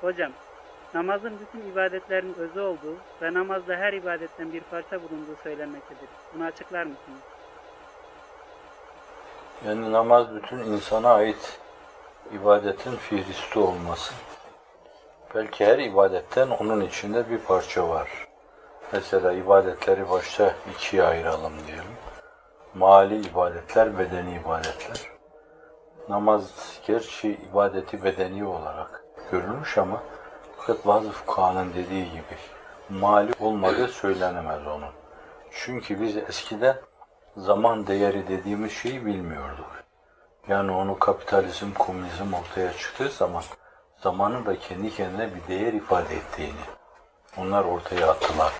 Hocam, namazın bütün ibadetlerin özü olduğu ve namazda her ibadetten bir parça bulunduğu söylenmektedir. Bunu açıklar mısınız? Yani namaz bütün insana ait ibadetin fihristi olması. Belki her ibadetten onun içinde bir parça var. Mesela ibadetleri başta ikiye ayıralım diyelim. Mali ibadetler, bedeni ibadetler. Namaz gerçi ibadeti bedeni olarak görülmüş ama fakat bazı fukahanın dediği gibi mali olmadığı söylenemez onun. Çünkü biz eskiden zaman değeri dediğimiz şeyi bilmiyorduk. Yani onu kapitalizm, komünizm ortaya çıktığı zaman zamanın da kendi kendine bir değer ifade ettiğini onlar ortaya attılar.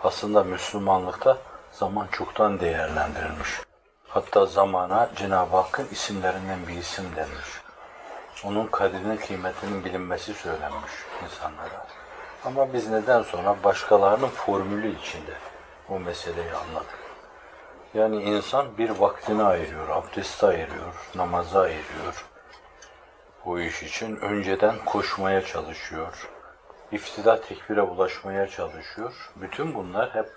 Aslında Müslümanlıkta zaman çoktan değerlendirilmiş. Hatta zamana Cenab-ı Hakk'ın isimlerinden bir isim denmiş. Onun kadrinin kıymetinin bilinmesi söylenmiş insanlara. Ama biz neden sonra başkalarının formülü içinde o meseleyi anladık. Yani insan bir vaktini ayırıyor, abdesti ayırıyor, namaza ayırıyor. Bu iş için önceden koşmaya çalışıyor. İftida tekbire ulaşmaya çalışıyor. Bütün bunlar hep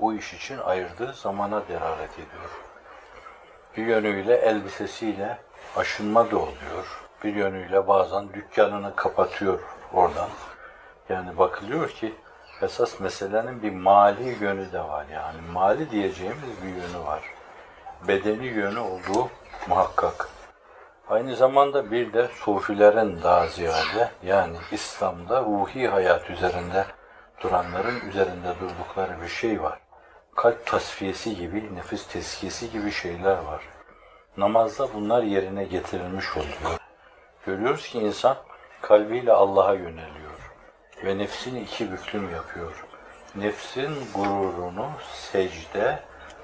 o iş için ayırdığı zamana delalet ediyor. Bir yönüyle elbisesiyle aşınma da oluyor. Bir yönüyle bazen dükkanını kapatıyor oradan. Yani bakılıyor ki esas meselenin bir mali yönü de var yani. Mali diyeceğimiz bir yönü var. Bedeni yönü olduğu muhakkak. Aynı zamanda bir de sufilerin daha ziyade yani İslam'da ruhi hayat üzerinde duranların üzerinde durdukları bir şey var. Kalp tasfiyesi gibi, nefis tezkiyesi gibi şeyler var. Namazda bunlar yerine getirilmiş oluyor. Görüyoruz ki insan kalbiyle Allah'a yöneliyor ve nefsini iki büklüm yapıyor. Nefsin gururunu secde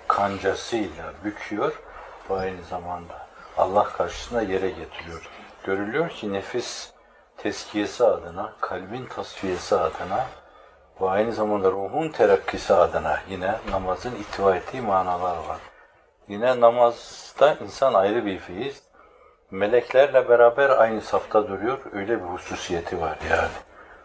kancasıyla büküyor ve aynı zamanda Allah karşısında yere getiriyor. Görülüyor ki nefis teskiyesi adına, kalbin tasfiyesi adına ve aynı zamanda ruhun terakkisi adına yine namazın ittiva ettiği manalar var. Yine namazda insan ayrı bir fiil, meleklerle beraber aynı safta duruyor, öyle bir hususiyeti var yani.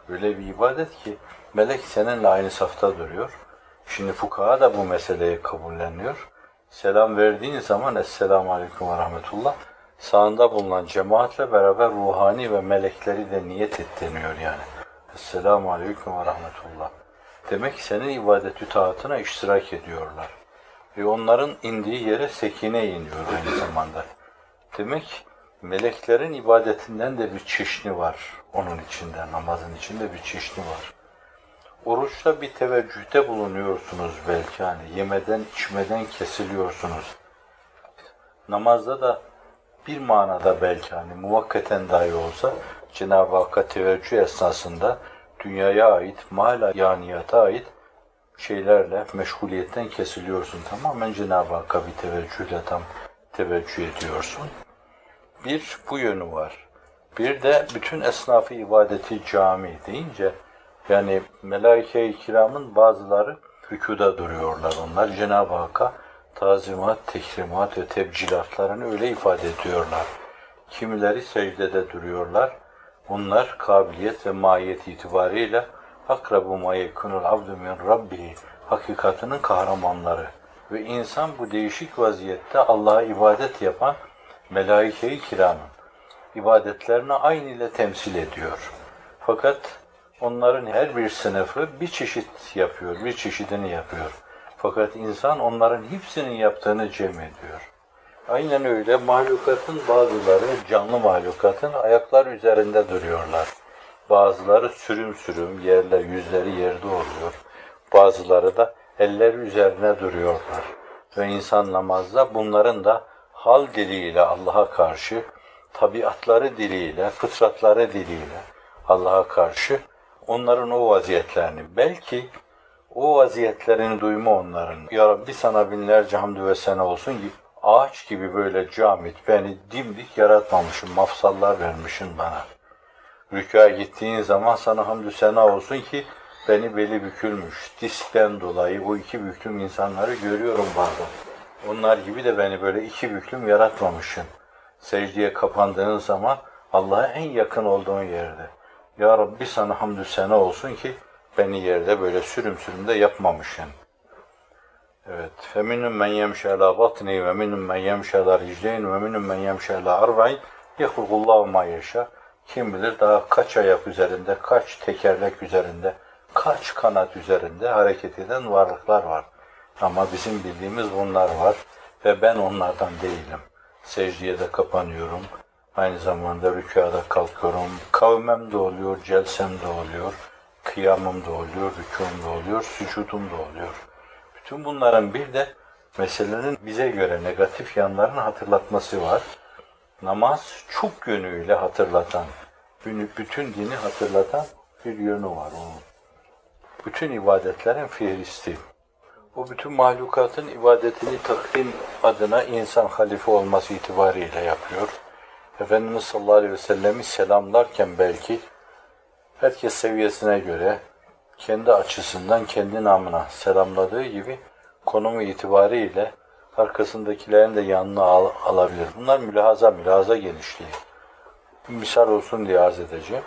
Öyle bir ibadet ki melek seninle aynı safta duruyor. Şimdi fukaha da bu meseleyi kabulleniyor. Selam verdiğin zaman Esselamu Aleyküm ve Rahmetullah sağında bulunan cemaatle beraber ruhani ve melekleri de niyet et deniyor yani. Esselamu Aleyküm ve Rahmetullah. Demek ki senin ibadetü taatına iştirak ediyorlar. Ve onların indiği yere sekine iniyor aynı zamanda. Demek meleklerin ibadetinden de bir çeşni var onun içinde, namazın içinde bir çeşni var. Oruçta bir teveccühte bulunuyorsunuz belki hani yemeden içmeden kesiliyorsunuz. Namazda da bir manada belki hani muvakkaten dahi olsa Cenab-ı Hakk'a teveccüh esnasında dünyaya ait, mal yaniyata ait şeylerle meşguliyetten kesiliyorsun. Tamamen Cenab-ı Hakk'a bir teveccühle tam teveccüh ediyorsun. Bir bu yönü var. Bir de bütün esnafı ibadeti cami deyince yani melaike-i kiramın bazıları rükuda duruyorlar. Onlar Cenab-ı Hakk'a tazimat, tekrimat ve tebcilatlarını öyle ifade ediyorlar. Kimileri secdede duruyorlar. Bunlar kabiliyet ve mahiyet itibariyle akrabu ma yekunul abdu min rabbihi hakikatinin kahramanları ve insan bu değişik vaziyette Allah'a ibadet yapan melaike-i kiramın ibadetlerini aynı ile temsil ediyor. Fakat onların her bir sınıfı bir çeşit yapıyor, bir çeşidini yapıyor. Fakat insan onların hepsinin yaptığını cem ediyor. Aynen öyle mahlukatın bazıları, canlı mahlukatın ayaklar üzerinde duruyorlar. Bazıları sürüm sürüm, yerler, yüzleri yerde oluyor. Bazıları da eller üzerine duruyorlar. Ve insan namazda bunların da hal diliyle Allah'a karşı, tabiatları diliyle, fıtratları diliyle Allah'a karşı onların o vaziyetlerini, belki o vaziyetlerini duyma onların. Ya Rabbi sana binlerce hamdü ve sena olsun ki ağaç gibi böyle camit beni dimdik yaratmamışsın, mafsallar vermişsin bana. Rükâya gittiğin zaman sana hamdü sena olsun ki beni beli bükülmüş. Diskten dolayı bu iki büklüm insanları görüyorum bazen. Onlar gibi de beni böyle iki büklüm yaratmamışsın. Secdeye kapandığın zaman Allah'a en yakın olduğun yerde. Ya Rabbi sana hamdü sena olsun ki beni yerde böyle sürüm sürüm de yapmamışsın. Evet. Men yemşi ala batni ve minun men yemşi ala ricleyn ve minun men yemşi ala arba'in yehulullahu ma yeşâ. Kim bilir daha kaç ayak üzerinde, kaç tekerlek üzerinde, kaç kanat üzerinde hareket eden varlıklar var. Ama bizim bildiğimiz bunlar var ve ben onlardan değilim. Secdeye de kapanıyorum. Aynı zamanda rükûda kalkıyorum. Kavmem de oluyor, celsem de oluyor. Kıyamım da oluyor, rükûm da oluyor, sücudum da oluyor. Bütün bunların bir de meselenin bize göre negatif yanlarını hatırlatması var. Namaz çok yönüyle hatırlatan, bütün dini hatırlatan bir yönü var onun. Bütün ibadetlerin fihristi. Bu bütün mahlukatın ibadetini takdim adına insan halife olması itibariyle yapıyor. Efendimiz sallallahu aleyhi ve sellem'i selamlarken belki herkes seviyesine göre kendi açısından kendi namına selamladığı gibi konumu itibariyle arkasındakilerin de yanına al, alabilir. Bunlar mülahaza, mülahaza genişliği. Misal olsun diye arz edeceğim.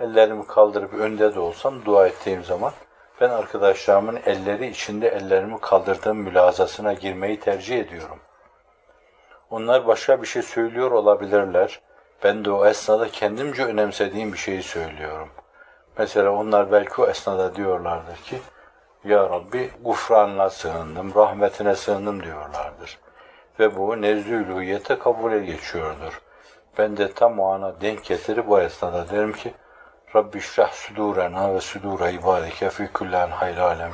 Ellerimi kaldırıp önde de olsam dua ettiğim zaman ben arkadaşlarımın elleri içinde ellerimi kaldırdığım mülahazasına girmeyi tercih ediyorum. Onlar başka bir şey söylüyor olabilirler. Ben de o esnada kendimce önemsediğim bir şeyi söylüyorum. Mesela onlar belki o esnada diyorlardır ki Ya Rabbi gufranına sığındım, rahmetine sığındım diyorlardır. Ve bu nezdülühiyete kabule geçiyordur. Ben de tam o ana denk getirip bu esnada derim ki Rabbi şrah sudurena ve sudura ibadike fi kullan hayr alem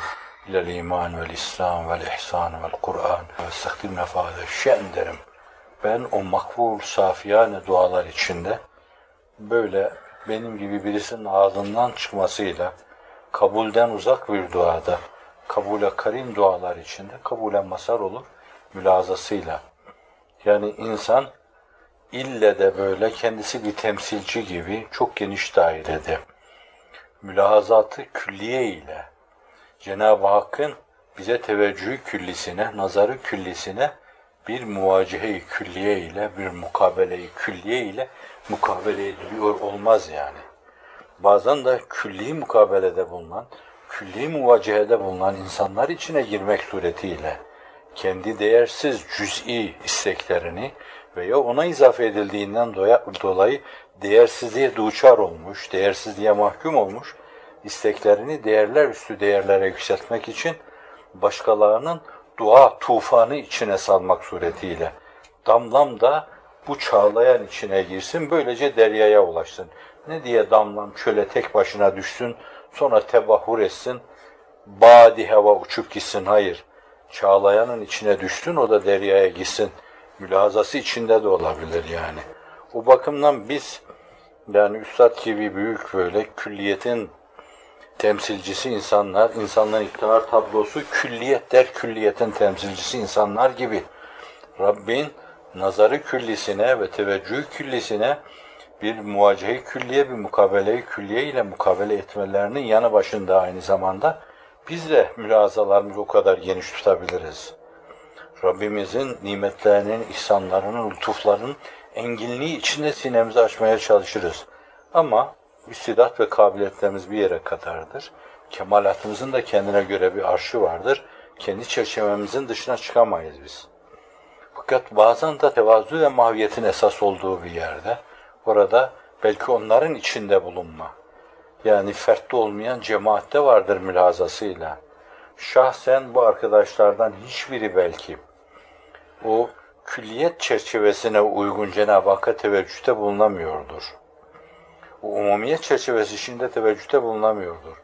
ilel iman vel İslam vel ihsan vel Kur'an ve istakdimne fâde şen derim. Ben o makbul safiyane dualar içinde böyle benim gibi birisinin ağzından çıkmasıyla kabulden uzak bir duada, kabule karim dualar içinde kabule masar olur mülazasıyla. Yani insan ille de böyle kendisi bir temsilci gibi çok geniş dairede mülahazatı külliye ile Cenab-ı Hakk'ın bize teveccühü küllisine, nazarı küllisine bir muvacihe-i külliye ile, bir mukabele-i külliye ile mukabele ediliyor olmaz yani. Bazen de külli mukabelede bulunan, külli muvacihede bulunan insanlar içine girmek suretiyle kendi değersiz cüz'i isteklerini veya ona izafe edildiğinden dolayı değersizliğe duçar olmuş, değersizliğe mahkum olmuş isteklerini değerler üstü değerlere yükseltmek için başkalarının dua tufanı içine salmak suretiyle damlam da bu çağlayan içine girsin, böylece deryaya ulaşsın. Ne diye damlam çöle tek başına düşsün, sonra tebahur etsin, badi hava uçup gitsin, hayır. Çağlayanın içine düşsün, o da deryaya gitsin. Mülazası içinde de olabilir yani. O bakımdan biz, yani Üstad gibi büyük böyle külliyetin temsilcisi insanlar, insanların iktidar tablosu külliyet der külliyetin temsilcisi insanlar gibi Rabbin nazarı küllisine ve teveccüh küllisine bir muvacehe külliye, bir mukabele külliye ile mukabele etmelerinin yanı başında aynı zamanda biz de mülazalarımızı o kadar geniş tutabiliriz. Rabbimizin nimetlerinin, ihsanlarının, lütuflarının enginliği içinde sinemizi açmaya çalışırız. Ama istidat ve kabiliyetlerimiz bir yere kadardır. Kemalatımızın da kendine göre bir arşı vardır. Kendi çerçevemizin dışına çıkamayız biz. Fakat bazen de tevazu ve mahiyetin esas olduğu bir yerde, orada belki onların içinde bulunma, yani fertte olmayan cemaatte vardır mülazasıyla. Şahsen bu arkadaşlardan hiçbiri belki o külliyet çerçevesine uygun Cenab-ı Hakk'a teveccühte bulunamıyordur. O umumiyet çerçevesi içinde teveccühte bulunamıyordur.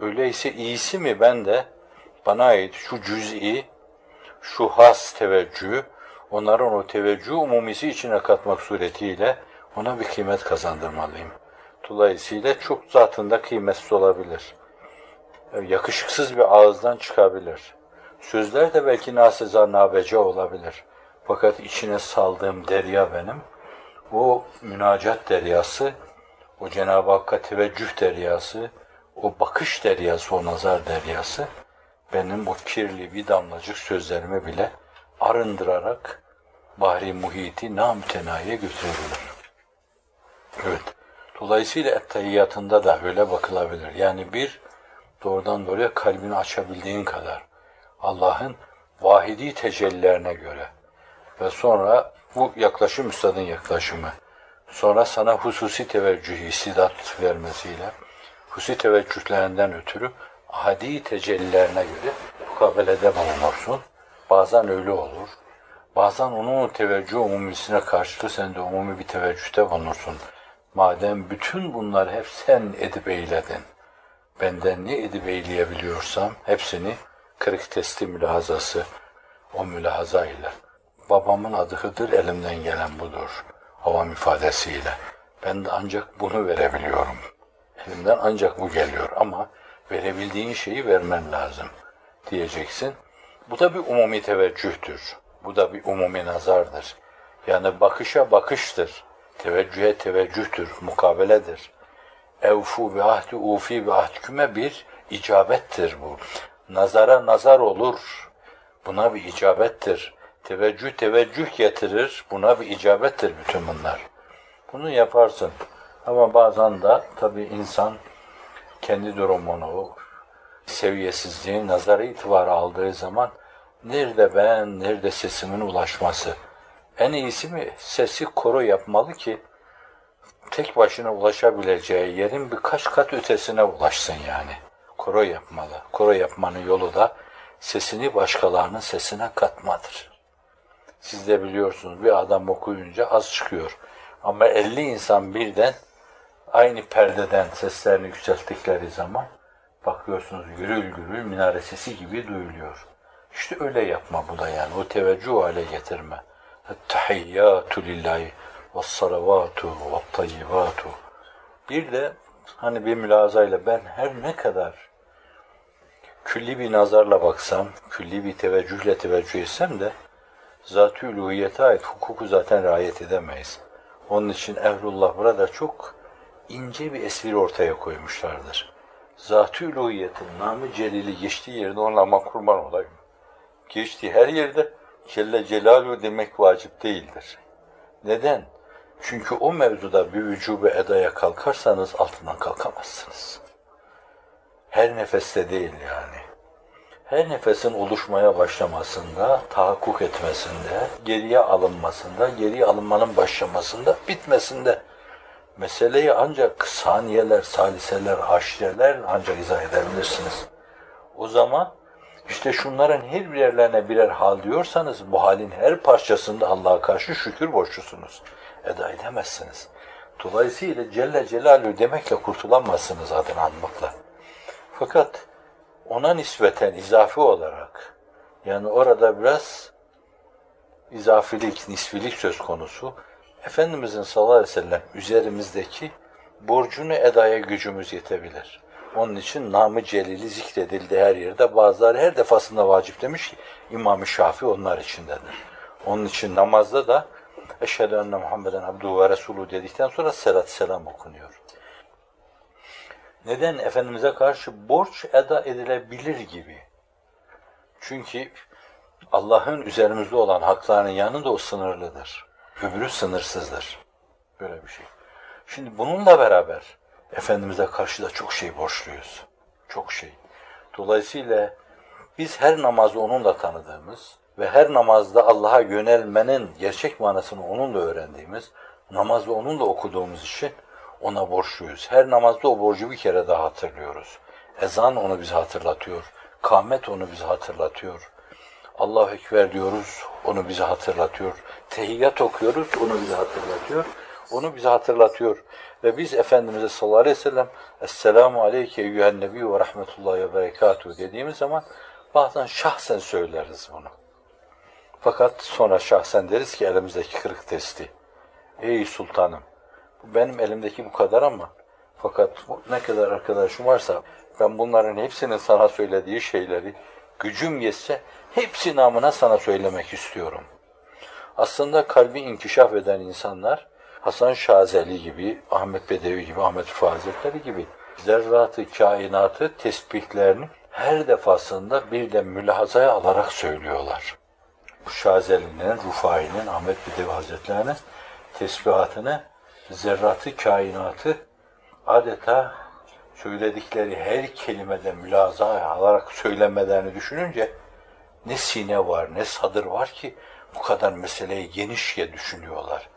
Öyleyse iyisi mi ben de bana ait şu cüz'i, şu has teveccühü, onların o teveccüh umumisi içine katmak suretiyle ona bir kıymet kazandırmalıyım. Dolayısıyla çok zatında kıymetsiz olabilir. Yakışıksız bir ağızdan çıkabilir. Sözler de belki nasıza nabece olabilir. Fakat içine saldığım derya benim, o münacat deryası, o Cenab-ı Hakk'a teveccüh deryası, o bakış deryası, o nazar deryası, benim o kirli bir damlacık sözlerimi bile arındırarak bahri muhiti namütenayiye götürebilir. Evet. Dolayısıyla ettehiyyatında da öyle bakılabilir. Yani bir, doğrudan doğruya kalbini açabildiğin kadar Allah'ın vahidi tecellilerine göre ve sonra bu yaklaşım üstadın yaklaşımı. Sonra sana hususi teveccüh, istidat vermesiyle hususi teveccühlerinden ötürü hadi tecellilerine göre mukabelede bulunursun. Bazen öyle olur. Bazen onun teveccüh umumisine karşılık sen de umumi bir teveccühte bulunursun. Madem bütün bunlar hep sen edip eyledin. Benden ne edip eyleyebiliyorsam hepsini kırık testi mülahazası o mülahaza ile. Babamın adı Hıdır elimden gelen budur. Havam ifadesiyle. Ben de ancak bunu verebiliyorum. Elimden ancak bu geliyor ama verebildiğin şeyi vermen lazım diyeceksin. Bu da bir umumi teveccühtür. Bu da bir umumi nazardır. Yani bakışa bakıştır. Teveccühe teveccühtür, mukabeledir. Evfu bi ahdi ufi bi ahdküme bir icabettir bu. Nazara nazar olur. Buna bir icabettir. Teveccüh teveccüh getirir. Buna bir icabettir bütün bunlar. Bunu yaparsın. Ama bazen de tabii insan kendi durumunu, seviyesizliği, nazara itibarı aldığı zaman nerede ben, nerede sesimin ulaşması? En iyisi mi sesi koro yapmalı ki tek başına ulaşabileceği yerin birkaç kat ötesine ulaşsın yani. Koro yapmalı. Koro yapmanın yolu da sesini başkalarının sesine katmadır. Siz de biliyorsunuz bir adam okuyunca az çıkıyor. Ama 50 insan birden aynı perdeden seslerini yükselttikleri zaman bakıyorsunuz gürül gürül minare sesi gibi duyuluyor. İşte öyle yapma bu da yani. O teveccüh hale getirme. Ettehiyyatü lillahi ve salavatu ve tayyibatu. Bir de hani bir mülazayla ben her ne kadar külli bir nazarla baksam, külli bir teveccühle teveccüh etsem de zat-ı uluhiyete ait hukuku zaten riayet edemeyiz. Onun için Ehlullah burada çok ince bir esvir ortaya koymuşlardır. Zat-ı uluhiyetin namı celili geçtiği yerde ona ama kurban olayım. Geçtiği her yerde Celle Celaluhu demek vacip değildir. Neden? Çünkü o mevzuda bir vücubu edaya kalkarsanız altından kalkamazsınız. Her nefeste değil yani. Her nefesin oluşmaya başlamasında, tahakkuk etmesinde, geriye alınmasında, geriye alınmanın başlamasında, bitmesinde meseleyi ancak saniyeler, saliseler, haşireler ancak izah edebilirsiniz. O zaman işte şunların her birerlerine birer hal diyorsanız bu halin her parçasında Allah'a karşı şükür borçlusunuz. Eda edemezsiniz. Dolayısıyla Celle Celaluhu demekle kurtulamazsınız adını anmakla. Fakat ona nispeten izafi olarak yani orada biraz izafilik, nisfilik söz konusu. Efendimizin sallallahu aleyhi ve sellem üzerimizdeki borcunu edaya gücümüz yetebilir. Onun için namı celili zikredildi her yerde. Bazıları her defasında vacip demiş ki İmam-ı Şafi onlar içindedir. Onun için namazda da Eşhedü enne Muhammeden abduhu ve resulü dedikten sonra selat selam okunuyor. Neden? Efendimiz'e karşı borç eda edilebilir gibi. Çünkü Allah'ın üzerimizde olan haklarının yanında o sınırlıdır. Öbürü sınırsızdır. Böyle bir şey. Şimdi bununla beraber Efendimiz'e karşı da çok şey borçluyuz. Çok şey. Dolayısıyla biz her namazı onunla tanıdığımız ve her namazda Allah'a yönelmenin gerçek manasını onunla öğrendiğimiz, namazı onunla okuduğumuz için ona borçluyuz. Her namazda o borcu bir kere daha hatırlıyoruz. Ezan onu bize hatırlatıyor. Kâmet onu bize hatırlatıyor. Allahu Ekber diyoruz, onu bize hatırlatıyor. Tehiyyat okuyoruz, onu bize hatırlatıyor. Onu bize hatırlatıyor. Ve biz Efendimiz'e sallallahu aleyhi ve sellem Esselamu aleyke eyyühen nebi ve rahmetullahi ve berekatuhu dediğimiz zaman bazen şahsen söyleriz bunu. Fakat sonra şahsen deriz ki elimizdeki kırık testi. Ey sultanım, benim elimdeki bu kadar ama fakat ne kadar arkadaşım varsa ben bunların hepsinin sana söylediği şeyleri gücüm yetse hepsi namına sana söylemek istiyorum. Aslında kalbi inkişaf eden insanlar Hasan Şazeli gibi, Ahmet Bedevi gibi, Ahmet Rıfa Hazretleri gibi zerratı, kainatı, tesbihlerini her defasında bir de mülahazaya alarak söylüyorlar. Şazeli'nin, Rufai'nin, Ahmet Bedevi Hazretleri'nin tesbihatını, zerratı, kainatı adeta söyledikleri her kelimede mülaza alarak söylemelerini düşününce ne sine var ne sadır var ki bu kadar meseleyi genişçe düşünüyorlar.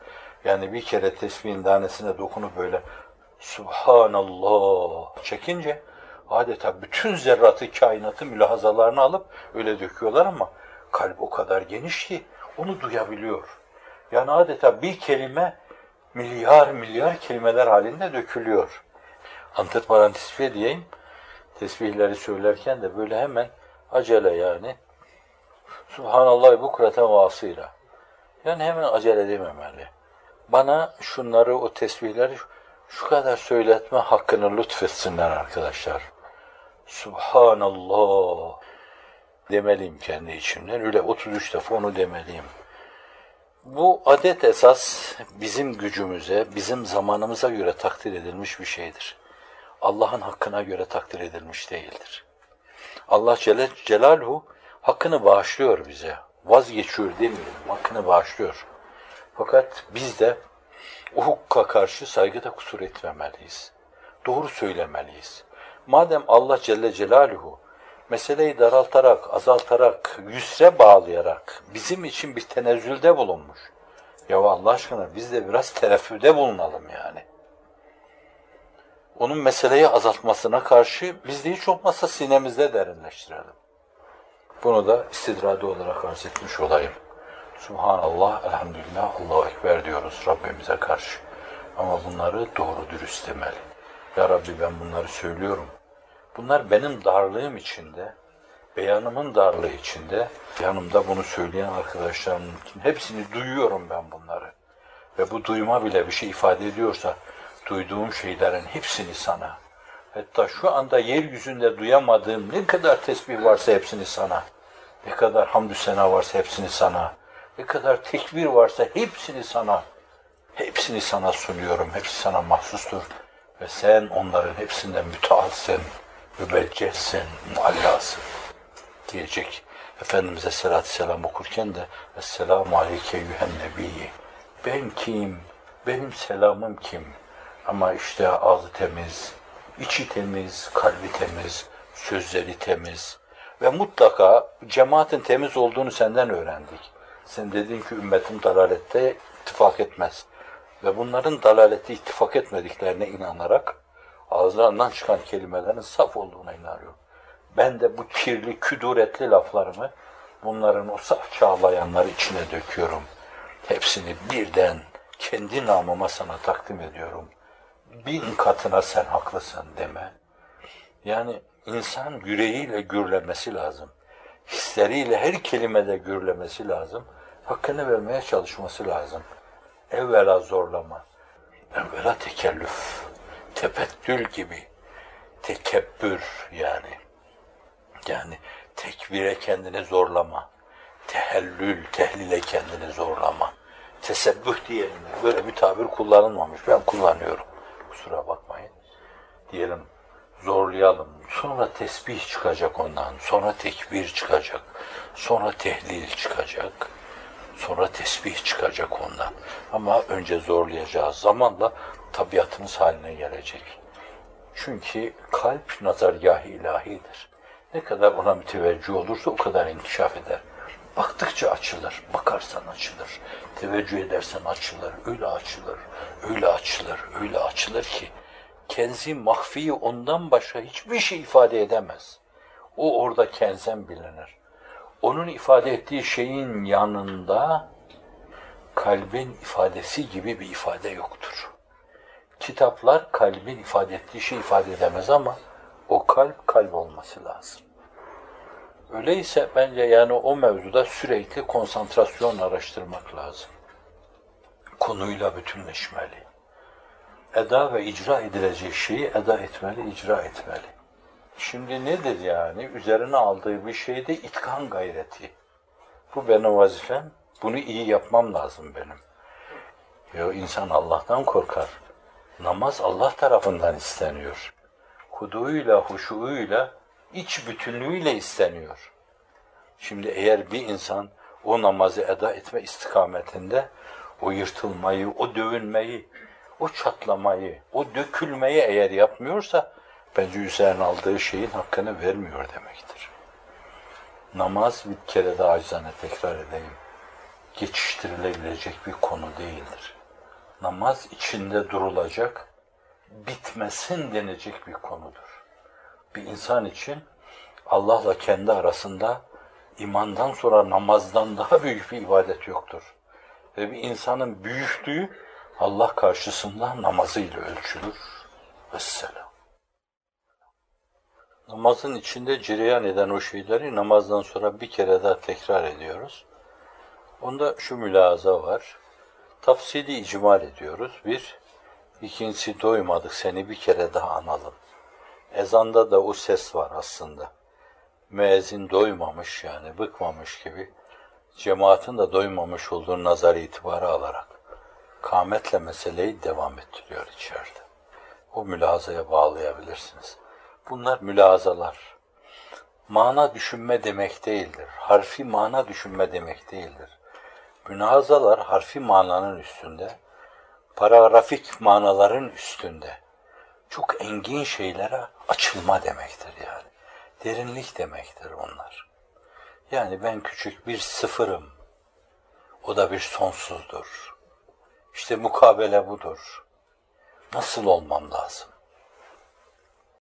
Yani bir kere tesbihin tanesine dokunup böyle Subhanallah çekince adeta bütün zerratı kainatı mülahazalarını alıp öyle döküyorlar ama kalp o kadar geniş ki onu duyabiliyor. Yani adeta bir kelime milyar milyar kelimeler halinde dökülüyor. Antiparantisife diyeyim. Tesbihleri söylerken de böyle hemen acele yani. Subhanallah bu kureten vasıyla. Yani hemen acele dememeli. Bana şunları, o tesbihleri şu kadar söyletme hakkını lütfetsinler arkadaşlar. Subhanallah demeliyim kendi içimden. Öyle 33 defa onu demeliyim. Bu adet esas bizim gücümüze, bizim zamanımıza göre takdir edilmiş bir şeydir. Allah'ın hakkına göre takdir edilmiş değildir. Allah Celle Celaluhu hakkını bağışlıyor bize. Vazgeçiyor demiyorum, hakkını bağışlıyor. Fakat biz de o hukka karşı saygıda kusur etmemeliyiz. Doğru söylemeliyiz. Madem Allah Celle Celaluhu meseleyi daraltarak, azaltarak, yüsre bağlayarak bizim için bir tenezzülde bulunmuş. Ya Allah aşkına biz de biraz tereffüde bulunalım yani. Onun meseleyi azaltmasına karşı biz de hiç olmazsa sinemizde derinleştirelim. Bunu da istidradi olarak arz etmiş olayım. Subhanallah, elhamdülillah, Allahu Ekber diyoruz Rabbimize karşı. Ama bunları doğru dürüst demeli. Ya Rabbi ben bunları söylüyorum. Bunlar benim darlığım içinde, beyanımın darlığı içinde, yanımda bunu söyleyen arkadaşlarımın hepsini duyuyorum ben bunları. Ve bu duyma bile bir şey ifade ediyorsa, duyduğum şeylerin hepsini sana, hatta şu anda yeryüzünde duyamadığım ne kadar tesbih varsa hepsini sana, ne kadar hamdü sena varsa hepsini sana, ne kadar tekbir varsa hepsini sana, hepsini sana sunuyorum, hepsi sana mahsustur. Ve sen onların hepsinden mütealsın, mübeccehsin, muallasın diyecek. Efendimiz'e selatü selam okurken de Esselamu aleyke yühen nebiyyi. Ben kim? Benim selamım kim? Ama işte ağzı temiz, içi temiz, kalbi temiz, sözleri temiz ve mutlaka cemaatin temiz olduğunu senden öğrendik. Sen dedin ki ümmetim dalalette ittifak etmez. Ve bunların dalalette ittifak etmediklerine inanarak ağızlarından çıkan kelimelerin saf olduğuna inanıyorum. Ben de bu kirli, küduretli laflarımı bunların o saf çağlayanlar içine döküyorum. Hepsini birden kendi namıma sana takdim ediyorum. Bin katına sen haklısın deme. Yani insan yüreğiyle gürlemesi lazım. Hisleriyle her kelimede gürlemesi lazım. Hakkını vermeye çalışması lazım. Evvela zorlama. Evvela tekellüf. Tepettül gibi. Tekebbür yani. Yani tekbire kendini zorlama. Tehellül, tehlile kendini zorlama. Tesebbüh diyelim. Böyle bir tabir kullanılmamış. Ben kullanıyorum. Kusura bakmayın. Diyelim zorlayalım. Sonra tesbih çıkacak ondan. Sonra tekbir çıkacak. Sonra tehlil çıkacak. Sonra tesbih çıkacak ondan. Ama önce zorlayacağız. Zamanla tabiatımız haline gelecek. Çünkü kalp nazargâh ilahidir. Ne kadar ona müteveccih olursa o kadar inkişaf eder. Baktıkça açılır, bakarsan açılır, teveccüh edersen açılır, öyle açılır, öyle açılır, öyle açılır ki kenzi mahfiyi ondan başka hiçbir şey ifade edemez. O orada kenzen bilinir. Onun ifade ettiği şeyin yanında kalbin ifadesi gibi bir ifade yoktur. Kitaplar kalbin ifade ettiği şey ifade edemez ama o kalp kalp olması lazım. Öyleyse bence yani o mevzuda sürekli konsantrasyon araştırmak lazım. Konuyla bütünleşmeli. Eda ve icra edilecek şeyi eda etmeli, icra etmeli. Şimdi nedir yani? Üzerine aldığı bir şeyde itkan gayreti. Bu benim vazifem. Bunu iyi yapmam lazım benim. Yo insan Allah'tan korkar. Namaz Allah tarafından isteniyor. Huduuyla, huşuuyla, iç bütünlüğüyle isteniyor. Şimdi eğer bir insan o namazı eda etme istikametinde o yırtılmayı, o dövünmeyi, o çatlamayı, o dökülmeyi eğer yapmıyorsa bence üzerine aldığı şeyin hakkını vermiyor demektir. Namaz bir kere daha acizane tekrar edeyim. Geçiştirilebilecek bir konu değildir. Namaz içinde durulacak, bitmesin denecek bir konudur. Bir insan için Allah'la kendi arasında imandan sonra namazdan daha büyük bir ibadet yoktur. Ve bir insanın büyüklüğü Allah karşısında namazıyla ölçülür. Vesselam. Namazın içinde cireyan eden o şeyleri namazdan sonra bir kere daha tekrar ediyoruz. Onda şu mülaza var. Tafsili icmal ediyoruz. Bir, ikincisi doymadık seni bir kere daha analım. Ezanda da o ses var aslında. Müezzin doymamış yani bıkmamış gibi. Cemaatin de doymamış olduğu nazar itibarı alarak kametle meseleyi devam ettiriyor içeride. O mülazaya bağlayabilirsiniz. Bunlar mülazalar. Mana düşünme demek değildir. Harfi mana düşünme demek değildir. Münazalar harfi mananın üstünde, paragrafik manaların üstünde. Çok engin şeylere açılma demektir yani. Derinlik demektir onlar. Yani ben küçük bir sıfırım. O da bir sonsuzdur. İşte mukabele budur. Nasıl olmam lazım?